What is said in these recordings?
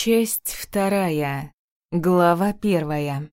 Часть вторая. Глава первая.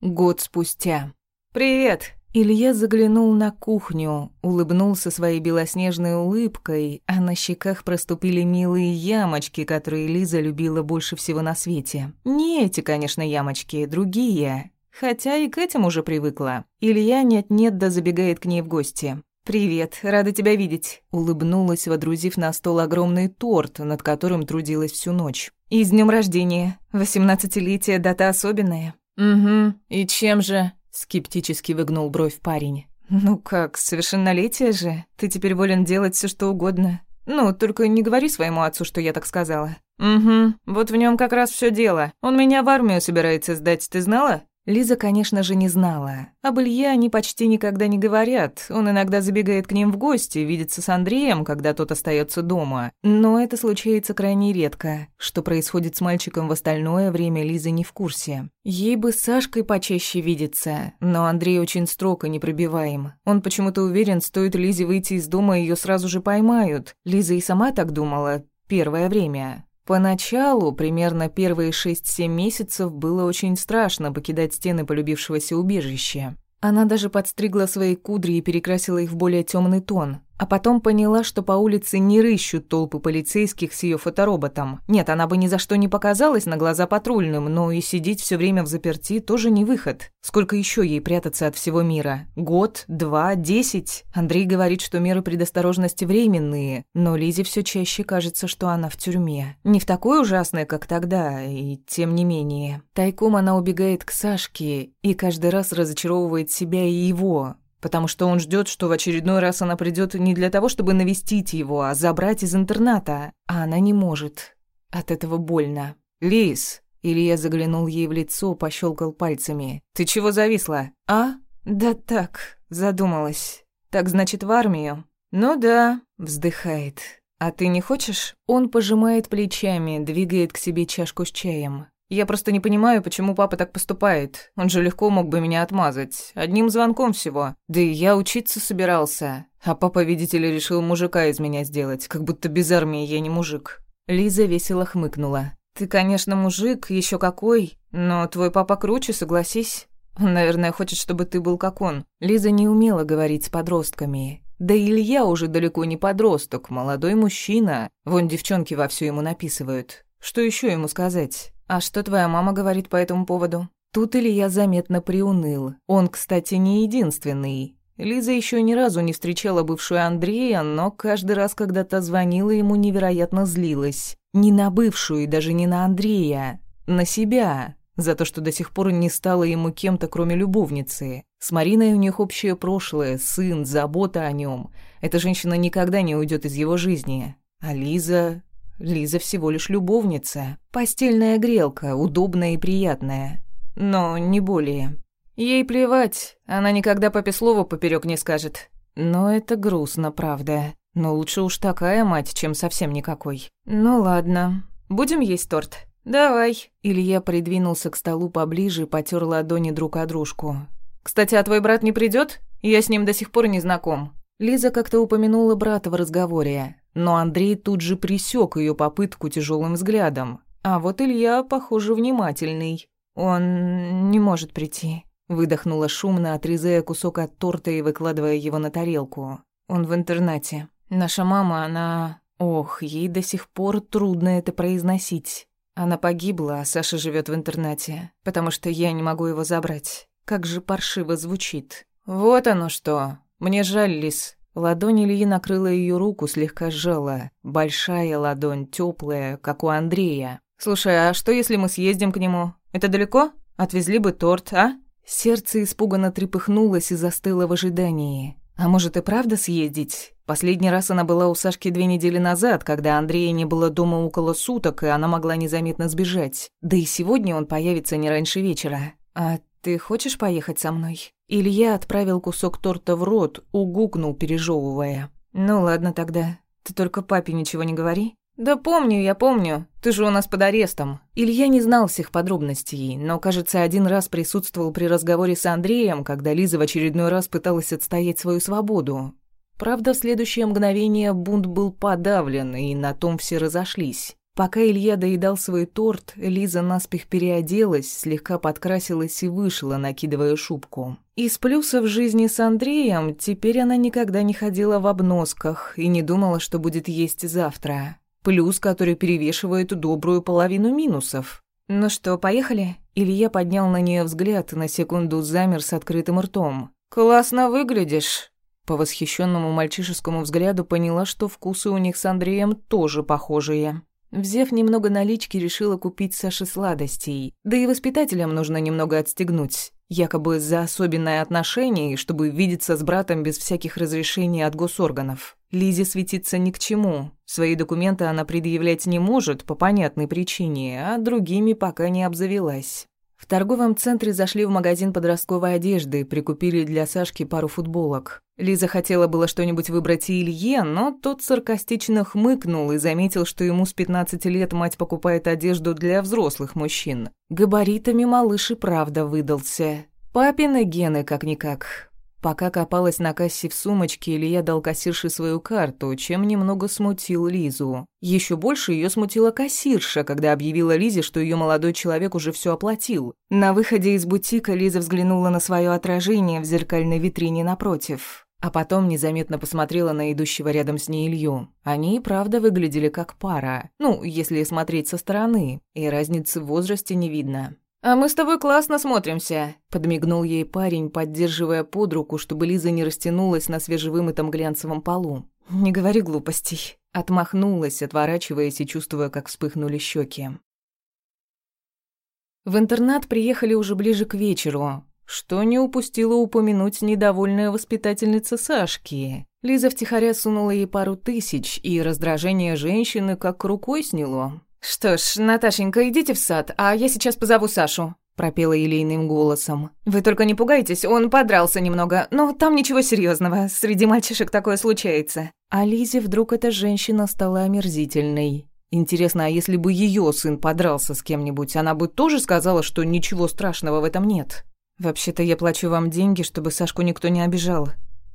Год спустя. «Привет!» Илья заглянул на кухню, улыбнулся своей белоснежной улыбкой, а на щеках проступили милые ямочки, которые Лиза любила больше всего на свете. Не эти, конечно, ямочки, другие. Хотя и к этим уже привыкла. Илья нет-нет да забегает к ней в гости. «Привет, рада тебя видеть», — улыбнулась, водрузив на стол огромный торт, над которым трудилась всю ночь. «И с днем рождения. Восемнадцатилетие — дата особенная». «Угу, и чем же?» — скептически выгнул бровь парень. «Ну как, совершеннолетие же. Ты теперь волен делать все, что угодно. Ну, только не говори своему отцу, что я так сказала». «Угу, вот в нем как раз все дело. Он меня в армию собирается сдать, ты знала?» Лиза, конечно же, не знала. Об Илье они почти никогда не говорят. Он иногда забегает к ним в гости, видится с Андреем, когда тот остается дома. Но это случается крайне редко. Что происходит с мальчиком в остальное время, Лиза не в курсе. Ей бы с Сашкой почаще видеться, но Андрей очень строг и непробиваем. Он почему-то уверен, стоит Лизе выйти из дома, ее сразу же поймают. Лиза и сама так думала первое время. Поначалу, примерно первые 6-7 месяцев, было очень страшно покидать стены полюбившегося убежища. Она даже подстригла свои кудри и перекрасила их в более темный тон. А потом поняла, что по улице не рыщут толпы полицейских с ее фотороботом. Нет, она бы ни за что не показалась на глаза патрульным, но и сидеть все время в заперти тоже не выход. Сколько еще ей прятаться от всего мира? Год? Два? Десять? Андрей говорит, что меры предосторожности временные, но Лизе все чаще кажется, что она в тюрьме. Не в такой ужасной, как тогда, и тем не менее. Тайком она убегает к Сашке и каждый раз разочаровывает себя и его, потому что он ждет, что в очередной раз она придет не для того, чтобы навестить его, а забрать из интерната, а она не может. От этого больно. «Лис!» Илья заглянул ей в лицо, пощелкал пальцами. «Ты чего зависла?» «А? Да так, задумалась. Так значит, в армию?» «Ну да», — вздыхает. «А ты не хочешь?» Он пожимает плечами, двигает к себе чашку с чаем. Я просто не понимаю, почему папа так поступает. Он же легко мог бы меня отмазать. Одним звонком всего. Да и я учиться собирался. А папа, видите ли, решил мужика из меня сделать, как будто без армии я не мужик. Лиза весело хмыкнула. Ты, конечно, мужик, еще какой, но твой папа круче, согласись. Он, наверное, хочет, чтобы ты был как он. Лиза не умела говорить с подростками. Да и Илья уже далеко не подросток, молодой мужчина. Вон девчонки вовсю ему написывают. Что еще ему сказать? «А что твоя мама говорит по этому поводу?» Тут Илья заметно приуныл. Он, кстати, не единственный. Лиза еще ни разу не встречала бывшую Андрея, но каждый раз, когда та звонила, ему невероятно злилась. Не на бывшую и даже не на Андрея, на себя. За то, что до сих пор не стала ему кем-то, кроме любовницы. С Мариной у них общее прошлое, сын, забота о нем. Эта женщина никогда не уйдет из его жизни. А Лиза... Лиза всего лишь любовница. Постельная грелка, удобная и приятная. Но не более. Ей плевать, она никогда папе слова поперек не скажет. Но это грустно, правда. Но лучше уж такая мать, чем совсем никакой. Ну ладно, будем есть торт. Давай. Илья придвинулся к столу поближе и потер ладони друг о дружку. Кстати, а твой брат не придет? Я с ним до сих пор не знаком. Лиза как-то упомянула брата в разговоре. Но Андрей тут же присек ее попытку тяжелым взглядом. А вот Илья, похоже, внимательный. «Он не может прийти», — выдохнула шумно, отрезая кусок от торта и выкладывая его на тарелку. «Он в интернате. Наша мама, она... Ох, ей до сих пор трудно это произносить. Она погибла, а Саша живет в интернате, потому что я не могу его забрать. Как же паршиво звучит. Вот оно что. Мне жаль, Лис. Ладонь Ильи накрыла ее руку, слегка сжала. Большая ладонь, теплая, как у Андрея. «Слушай, а что, если мы съездим к нему? Это далеко? Отвезли бы торт, а?» Сердце испуганно трепыхнулось и застыло в ожидании. А может и правда съездить? Последний раз она была у Сашки две недели назад, когда Андрея не было дома около суток, и она могла незаметно сбежать. Да и сегодня он появится не раньше вечера. А ты хочешь поехать со мной? Илья отправил кусок торта в рот, угукнул, пережевывая. «Ну ладно тогда. Ты только папе ничего не говори». «Да помню, я помню. Ты же у нас под арестом». Илья не знал всех подробностей, но, кажется, один раз присутствовал при разговоре с Андреем, когда Лиза в очередной раз пыталась отстоять свою свободу. Правда, в следующее мгновение бунт был подавлен, и на том все разошлись. Пока Илья доедал свой торт, Лиза наспех переоделась, слегка подкрасилась и вышла, накидывая шубку. Из плюсов жизни с Андреем теперь она никогда не ходила в обносках и не думала, что будет есть завтра. Плюс, который перевешивает добрую половину минусов. «Ну что, поехали?» Илья поднял на нее взгляд на секунду замер с открытым ртом. «Классно выглядишь!» По восхищенному мальчишескому взгляду поняла, что вкусы у них с Андреем тоже похожие. Взяв немного налички, решила купить Саше сладостей. Да и воспитателям нужно немного отстегнуть. Якобы за особенное отношение, чтобы видеться с братом без всяких разрешений от госорганов. Лизе светиться ни к чему. Свои документы она предъявлять не может по понятной причине, а другими пока не обзавелась. В торговом центре зашли в магазин подростковой одежды прикупили для Сашки пару футболок. Лиза хотела было что-нибудь выбрать и Илье, но тот саркастично хмыкнул и заметил, что ему с 15 лет мать покупает одежду для взрослых мужчин. Габаритами малыш и правда выдался. Папины гены как-никак. Пока копалась на кассе в сумочке, Илья дал кассирше свою карту, чем немного смутил Лизу. Еще больше ее смутила кассирша, когда объявила Лизе, что ее молодой человек уже все оплатил. На выходе из бутика Лиза взглянула на свое отражение в зеркальной витрине напротив. А потом незаметно посмотрела на идущего рядом с ней Илью. Они и правда выглядели как пара. Ну, если смотреть со стороны. И разницы в возрасте не видно. «А мы с тобой классно смотримся», — подмигнул ей парень, поддерживая под руку, чтобы Лиза не растянулась на свежевымытом глянцевом полу. «Не говори глупостей». Отмахнулась, отворачиваясь и чувствуя, как вспыхнули щеки. В интернат приехали уже ближе к вечеру что не упустила упомянуть недовольная воспитательница Сашки. Лиза втихаря сунула ей пару тысяч, и раздражение женщины как рукой сняло. «Что ж, Наташенька, идите в сад, а я сейчас позову Сашу», пропела елейным голосом. «Вы только не пугайтесь, он подрался немного, но там ничего серьезного. среди мальчишек такое случается». А Лизе вдруг эта женщина стала омерзительной. Интересно, а если бы ее сын подрался с кем-нибудь, она бы тоже сказала, что ничего страшного в этом нет? «Вообще-то я плачу вам деньги, чтобы Сашку никто не обижал».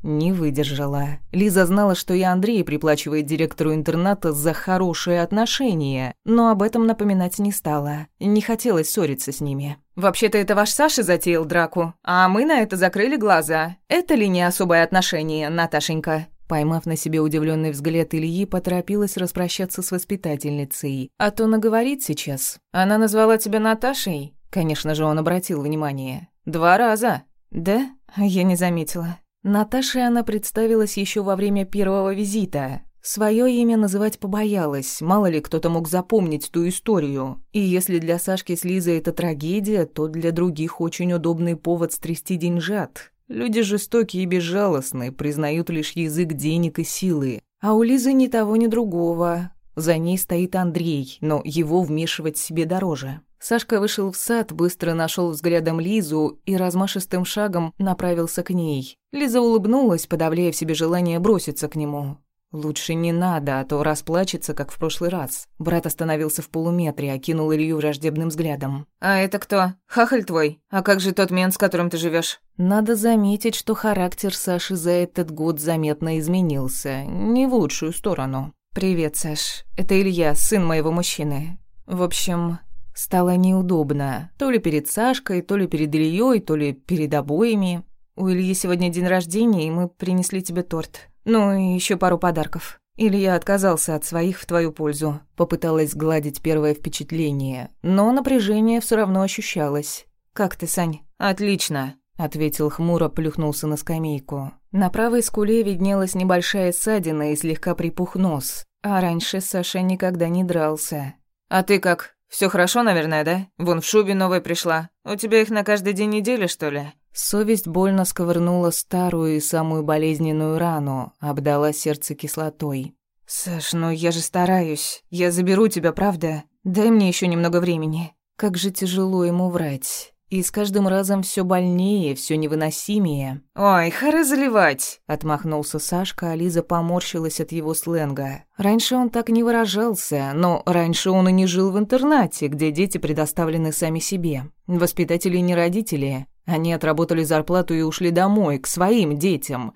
Не выдержала. Лиза знала, что и Андрей приплачивает директору интерната за хорошие отношения, но об этом напоминать не стала. Не хотелось ссориться с ними. «Вообще-то это ваш Саша затеял драку, а мы на это закрыли глаза. Это ли не особое отношение, Наташенька?» Поймав на себе удивленный взгляд Ильи, поторопилась распрощаться с воспитательницей. «А то наговорит сейчас. Она назвала тебя Наташей?» Конечно же, он обратил внимание. «Два раза». «Да? Я не заметила». Наташе она представилась еще во время первого визита. Своё имя называть побоялась, мало ли кто-то мог запомнить ту историю. И если для Сашки с Лизой это трагедия, то для других очень удобный повод стрясти деньжат. Люди жестокие и безжалостные, признают лишь язык денег и силы. А у Лизы ни того, ни другого. За ней стоит Андрей, но его вмешивать себе дороже. Сашка вышел в сад, быстро нашел взглядом Лизу и размашистым шагом направился к ней. Лиза улыбнулась, подавляя в себе желание броситься к нему. «Лучше не надо, а то расплачется, как в прошлый раз». Брат остановился в полуметре, окинул Илью враждебным взглядом. «А это кто? Хахаль твой? А как же тот мент, с которым ты живешь? Надо заметить, что характер Саши за этот год заметно изменился. Не в лучшую сторону. «Привет, Саш. Это Илья, сын моего мужчины. В общем, Стало неудобно. То ли перед Сашкой, то ли перед Ильей, то ли перед обоими. У Ильи сегодня день рождения, и мы принесли тебе торт. Ну и еще пару подарков. Илья отказался от своих в твою пользу. Попыталась гладить первое впечатление, но напряжение все равно ощущалось. «Как ты, Сань?» «Отлично», — ответил хмуро, плюхнулся на скамейку. На правой скуле виднелась небольшая ссадина и слегка припух нос. А раньше Саша никогда не дрался. «А ты как?» Все хорошо, наверное, да? Вон в шубе новой пришла. У тебя их на каждый день недели, что ли?» Совесть больно сковырнула старую и самую болезненную рану, обдала сердце кислотой. «Саш, ну я же стараюсь. Я заберу тебя, правда? Дай мне еще немного времени». Как же тяжело ему врать. И с каждым разом все больнее, все невыносимее. «Ой, хары заливать!» — отмахнулся Сашка, а Лиза поморщилась от его сленга. Раньше он так не выражался, но раньше он и не жил в интернате, где дети предоставлены сами себе. Воспитатели не родители. Они отработали зарплату и ушли домой, к своим детям.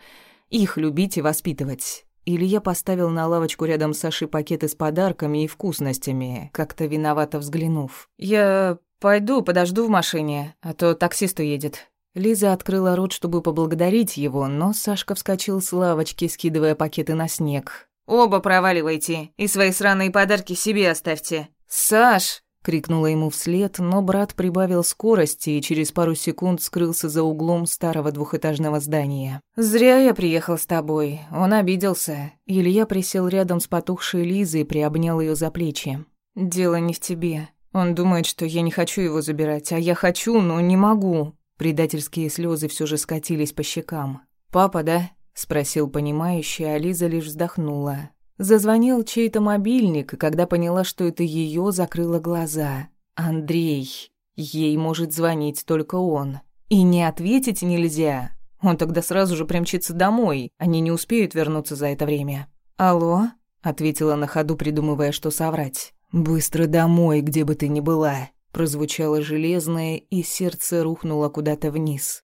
Их любить и воспитывать. Илья поставил на лавочку рядом с Сашей пакеты с подарками и вкусностями, как-то виновато взглянув. «Я пойду, подожду в машине, а то таксист уедет». Лиза открыла рот, чтобы поблагодарить его, но Сашка вскочил с лавочки, скидывая пакеты на снег. «Оба проваливайте, и свои сраные подарки себе оставьте». «Саш!» крикнула ему вслед, но брат прибавил скорости и через пару секунд скрылся за углом старого двухэтажного здания. «Зря я приехал с тобой, он обиделся». Илья присел рядом с потухшей Лизой и приобнял ее за плечи. «Дело не в тебе. Он думает, что я не хочу его забирать, а я хочу, но не могу». Предательские слезы все же скатились по щекам. «Папа, да?» — спросил понимающий, а Лиза лишь вздохнула. Зазвонил чей-то мобильник, и когда поняла, что это ее, закрыла глаза. Андрей. Ей может звонить только он. И не ответить нельзя. Он тогда сразу же примчится домой. Они не успеют вернуться за это время. «Алло?» — ответила на ходу, придумывая, что соврать. «Быстро домой, где бы ты ни была», — прозвучало железное, и сердце рухнуло куда-то вниз.